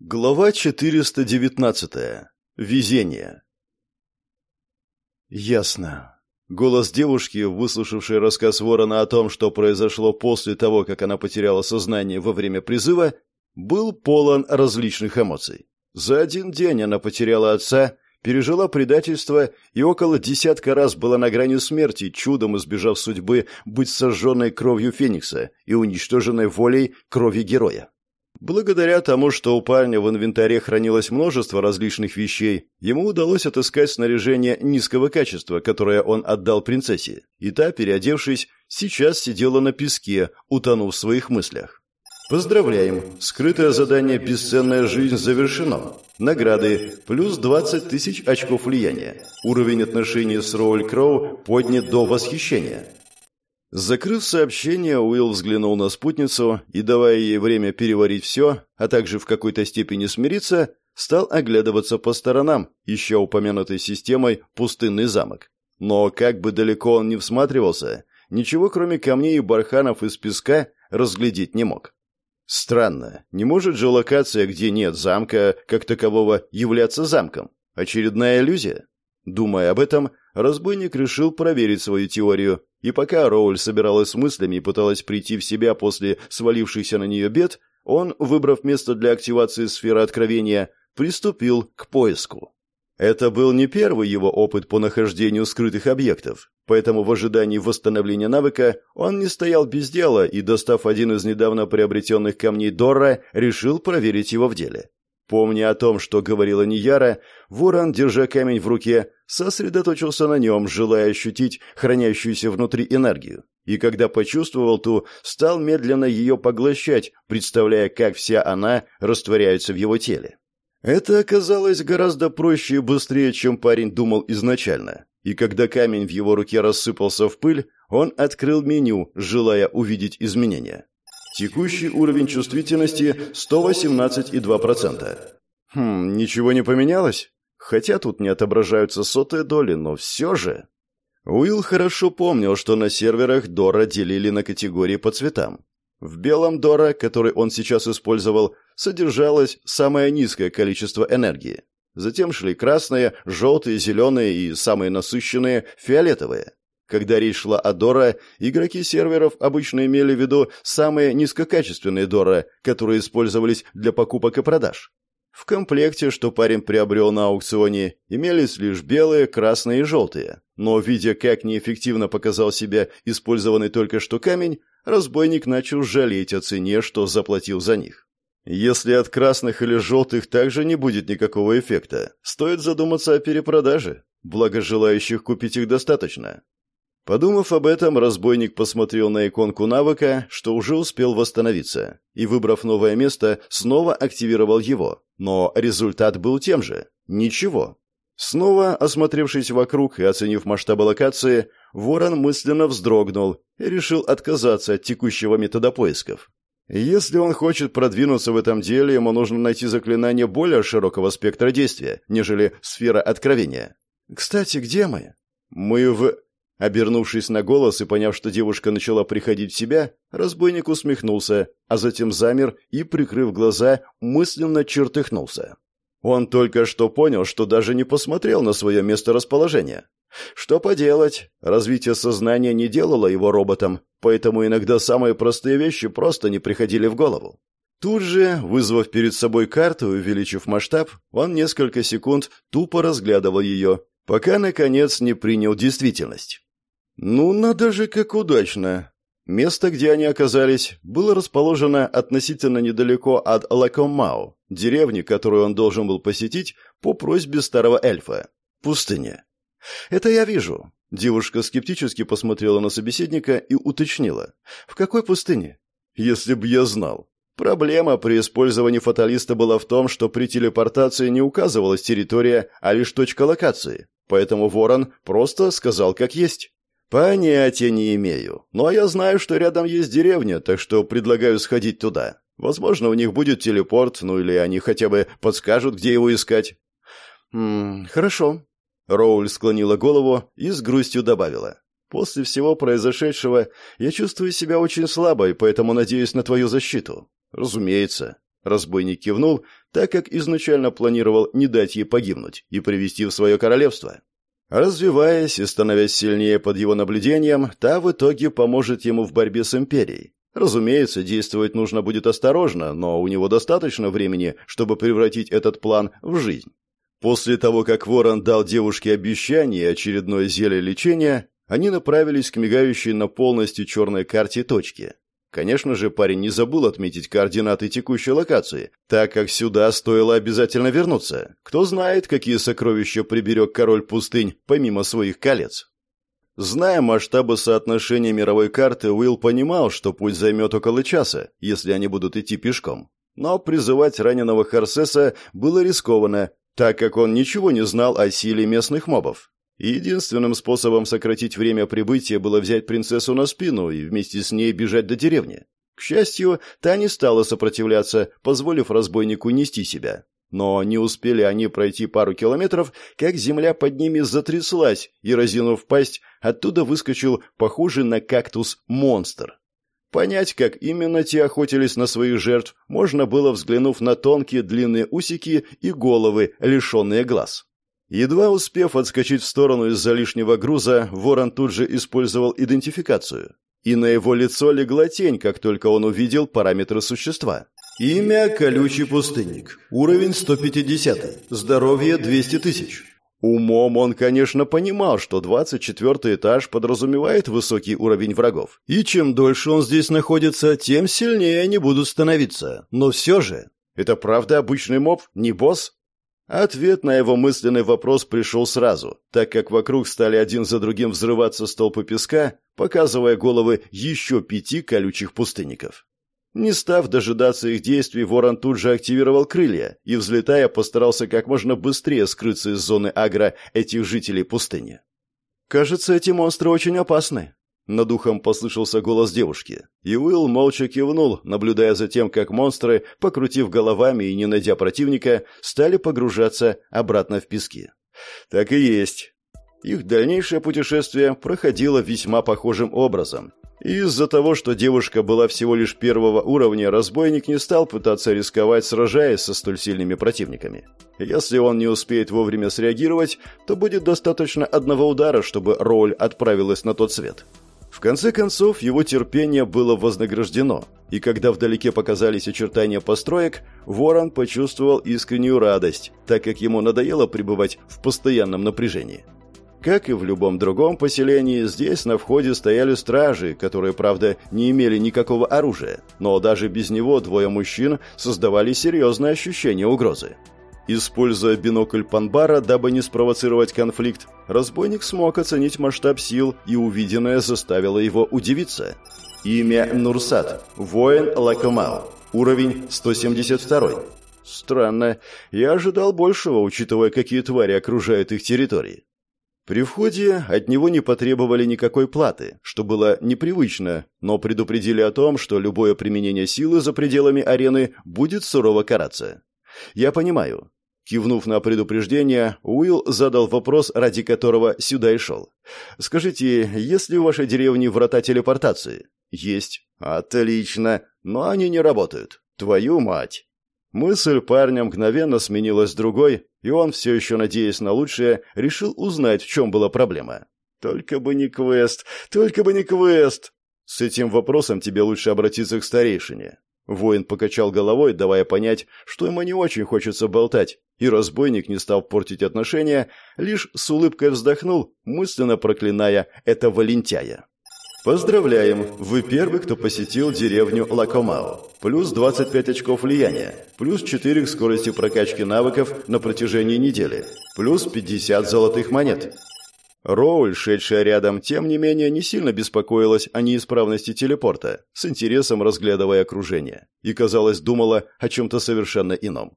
Глава 419. Везение. Ясно. Голос девушки, выслушавшей рассказ Ворона о том, что произошло после того, как она потеряла сознание во время призыва, был полон различных эмоций. За один день она потеряла отца, пережила предательство и около десятка раз была на грани смерти, чудом избежав судьбы быть сожженной кровью Феникса и уничтоженной волей крови героя. Благодаря тому, что у парня в инвентаре хранилось множество различных вещей, ему удалось отыскать снаряжение низкого качества, которое он отдал принцессе, и та, переодевшись, сейчас сидела на песке, утонув в своих мыслях. Поздравляем! Скрытое задание «Бесценная жизнь» завершено. Награды. Плюс 20 тысяч очков влияния. Уровень отношений с Роуль Кроу поднят до восхищения. Закрыв сообщение, Уилл взглянул на спутницу и, давая ей время переварить все, а также в какой-то степени смириться, стал оглядываться по сторонам, ища упомянутой системой пустынный замок. Но как бы далеко он ни всматривался, ничего кроме камней и барханов из песка разглядеть не мог. Странно, не может же локация, где нет замка, как такового, являться замком? Очередная иллюзия? Думая об этом, разбойник решил проверить свою теорию и пока Роуль собиралась с мыслями и пыталась прийти в себя после свалившихся на нее бед, он, выбрав место для активации сферы откровения, приступил к поиску. Это был не первый его опыт по нахождению скрытых объектов, поэтому в ожидании восстановления навыка он не стоял без дела и, достав один из недавно приобретенных камней Дорра, решил проверить его в деле. Помня о том, что говорила Нияра, ворон, держа камень в руке, сосредоточился на нем, желая ощутить хранящуюся внутри энергию. И когда почувствовал ту, стал медленно ее поглощать, представляя, как вся она растворяется в его теле. Это оказалось гораздо проще и быстрее, чем парень думал изначально. И когда камень в его руке рассыпался в пыль, он открыл меню, желая увидеть изменения. Текущий уровень чувствительности 118,2%. Хм, ничего не поменялось? Хотя тут не отображаются сотые доли, но все же... Уилл хорошо помнил, что на серверах Дора делили на категории по цветам. В белом Дора, который он сейчас использовал, содержалось самое низкое количество энергии. Затем шли красные, желтые, зеленые и самые насыщенные – фиолетовые. Когда речь шла о Дора, игроки серверов обычно имели в виду самые низкокачественные Дора, которые использовались для покупок и продаж. В комплекте, что парень приобрел на аукционе, имелись лишь белые, красные и желтые. Но, видя, как неэффективно показал себя использованный только что камень, разбойник начал жалеть о цене, что заплатил за них. Если от красных или желтых также не будет никакого эффекта, стоит задуматься о перепродаже, благо желающих купить их достаточно. Подумав об этом, разбойник посмотрел на иконку навыка, что уже успел восстановиться, и, выбрав новое место, снова активировал его. Но результат был тем же. Ничего. Снова, осмотревшись вокруг и оценив масштабы локации, Ворон мысленно вздрогнул и решил отказаться от текущего метода поисков. Если он хочет продвинуться в этом деле, ему нужно найти заклинание более широкого спектра действия, нежели сфера откровения. «Кстати, где мы?» «Мы в...» Обернувшись на голос и поняв, что девушка начала приходить в себя, разбойник усмехнулся, а затем замер и, прикрыв глаза, мысленно чертыхнулся. Он только что понял, что даже не посмотрел на свое место расположения. Что поделать, развитие сознания не делало его роботом, поэтому иногда самые простые вещи просто не приходили в голову. Тут же, вызвав перед собой карту и увеличив масштаб, он несколько секунд тупо разглядывал ее, пока, наконец, не принял действительность. Ну, надо же, как удачно. Место, где они оказались, было расположено относительно недалеко от Лакоммау, деревни, которую он должен был посетить по просьбе старого эльфа. Пустыня. «Это я вижу». Девушка скептически посмотрела на собеседника и уточнила. «В какой пустыне?» «Если б я знал». Проблема при использовании фаталиста была в том, что при телепортации не указывалась территория, а лишь точка локации. Поэтому Ворон просто сказал как есть. «Понятия не имею. Но я знаю, что рядом есть деревня, так что предлагаю сходить туда. Возможно, у них будет телепорт, ну или они хотя бы подскажут, где его искать». «Хм, хорошо». Роуль склонила голову и с грустью добавила. «После всего произошедшего я чувствую себя очень слабой, поэтому надеюсь на твою защиту». «Разумеется». Разбойник кивнул, так как изначально планировал не дать ей погибнуть и привести в свое королевство. Развиваясь и становясь сильнее под его наблюдением, та в итоге поможет ему в борьбе с империей. Разумеется, действовать нужно будет осторожно, но у него достаточно времени, чтобы превратить этот план в жизнь. После того, как Ворон дал девушке обещание и очередное зелье лечения, они направились к мигающей на полностью черной карте точке. Конечно же, парень не забыл отметить координаты текущей локации, так как сюда стоило обязательно вернуться. Кто знает, какие сокровища приберег король пустынь, помимо своих колец. Зная масштабы соотношения мировой карты, Уилл понимал, что путь займет около часа, если они будут идти пешком. Но призывать раненого Харсеса было рискованно, так как он ничего не знал о силе местных мобов. Единственным способом сократить время прибытия было взять принцессу на спину и вместе с ней бежать до деревни. К счастью, та не стала сопротивляться, позволив разбойнику нести себя. Но не успели они пройти пару километров, как земля под ними затряслась, и, разинув пасть, оттуда выскочил похожий на кактус монстр. Понять, как именно те охотились на своих жертв, можно было, взглянув на тонкие длинные усики и головы, лишенные глаз. Едва успев отскочить в сторону из-за лишнего груза, ворон тут же использовал идентификацию. И на его лицо легла тень, как только он увидел параметры существа. Имя – колючий пустынник. Уровень 150. Здоровье – 200 тысяч. Умом он, конечно, понимал, что 24 этаж подразумевает высокий уровень врагов. И чем дольше он здесь находится, тем сильнее они будут становиться. Но все же, это правда обычный моб, не босс? Ответ на его мысленный вопрос пришел сразу, так как вокруг стали один за другим взрываться столпы песка, показывая головы еще пяти колючих пустынников. Не став дожидаться их действий, ворон тут же активировал крылья и, взлетая, постарался как можно быстрее скрыться из зоны агро этих жителей пустыни. «Кажется, эти монстры очень опасны», над ухом послышался голос девушки, и Уилл молча кивнул, наблюдая за тем, как монстры, покрутив головами и не найдя противника, стали погружаться обратно в пески. Так и есть. Их дальнейшее путешествие проходило весьма похожим образом. Из-за того, что девушка была всего лишь первого уровня, разбойник не стал пытаться рисковать, сражаясь со столь сильными противниками. Если он не успеет вовремя среагировать, то будет достаточно одного удара, чтобы роль отправилась на тот свет. В конце концов, его терпение было вознаграждено, и когда вдалеке показались очертания построек, Ворон почувствовал искреннюю радость, так как ему надоело пребывать в постоянном напряжении. Как и в любом другом поселении, здесь на входе стояли стражи, которые, правда, не имели никакого оружия, но даже без него двое мужчин создавали серьезное ощущение угрозы. Используя бинокль Панбара, дабы не спровоцировать конфликт, разбойник смог оценить масштаб сил, и увиденное заставило его удивиться. Имя Нурсат. Воин Лакомао. Уровень 172. Странно. Я ожидал большего, учитывая, какие твари окружают их территории. При входе от него не потребовали никакой платы, что было непривычно, но предупредили о том, что любое применение силы за пределами арены будет сурово караться. Я понимаю, Кивнув на предупреждение, Уилл задал вопрос, ради которого сюда и шел. «Скажите, есть ли в вашей деревне врата телепортации?» «Есть». «Отлично. Но они не работают. Твою мать!» Мысль парня мгновенно сменилась другой, и он, все еще надеясь на лучшее, решил узнать, в чем была проблема. «Только бы не квест! Только бы не квест!» «С этим вопросом тебе лучше обратиться к старейшине. Воин покачал головой, давая понять, что ему не очень хочется болтать, и разбойник, не стал портить отношения, лишь с улыбкой вздохнул, мысленно проклиная этого лентяя. Поздравляем! Вы первый, кто посетил деревню Лакомао. Плюс 25 очков влияния, плюс 4 к скорости прокачки навыков на протяжении недели, плюс 50 золотых монет. Роуль, шедшая рядом, тем не менее не сильно беспокоилась о неисправности телепорта, с интересом разглядывая окружение, и, казалось, думала о чем-то совершенно ином.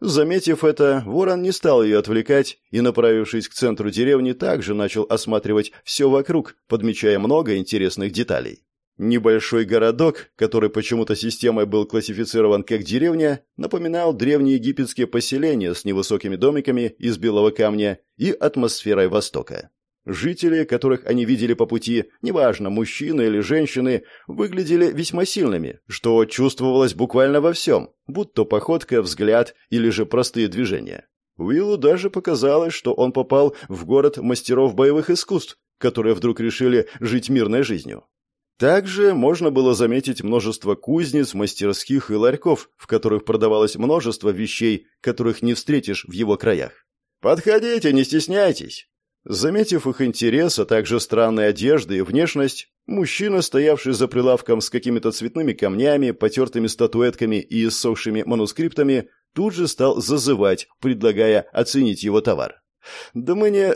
Заметив это, Ворон не стал ее отвлекать и, направившись к центру деревни, также начал осматривать все вокруг, подмечая много интересных деталей. Небольшой городок, который почему-то системой был классифицирован как деревня, напоминал древние египетские поселения с невысокими домиками из белого камня и атмосферой Востока. Жители, которых они видели по пути, неважно, мужчины или женщины, выглядели весьма сильными, что чувствовалось буквально во всем, будь то походка, взгляд или же простые движения. Уиллу даже показалось, что он попал в город мастеров боевых искусств, которые вдруг решили жить мирной жизнью. Также можно было заметить множество кузнец, мастерских и ларьков, в которых продавалось множество вещей, которых не встретишь в его краях. «Подходите, не стесняйтесь!» Заметив их интерес, а также странные одежды и внешность, мужчина, стоявший за прилавком с какими-то цветными камнями, потертыми статуэтками и иссохшими манускриптами, тут же стал зазывать, предлагая оценить его товар. «Да мы не...»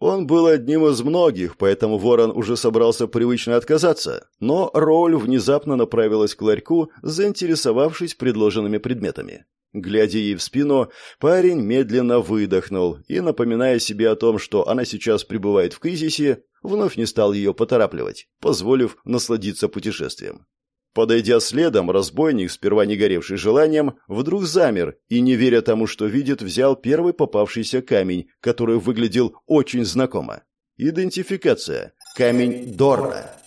Он был одним из многих, поэтому Ворон уже собрался привычно отказаться, но Роуль внезапно направилась к ларьку, заинтересовавшись предложенными предметами. Глядя ей в спину, парень медленно выдохнул и, напоминая себе о том, что она сейчас пребывает в кризисе, вновь не стал ее поторапливать, позволив насладиться путешествием. Подойдя следом, разбойник, сперва не горевший желанием, вдруг замер и, не веря тому, что видит, взял первый попавшийся камень, который выглядел очень знакомо. Идентификация. Камень Дорна.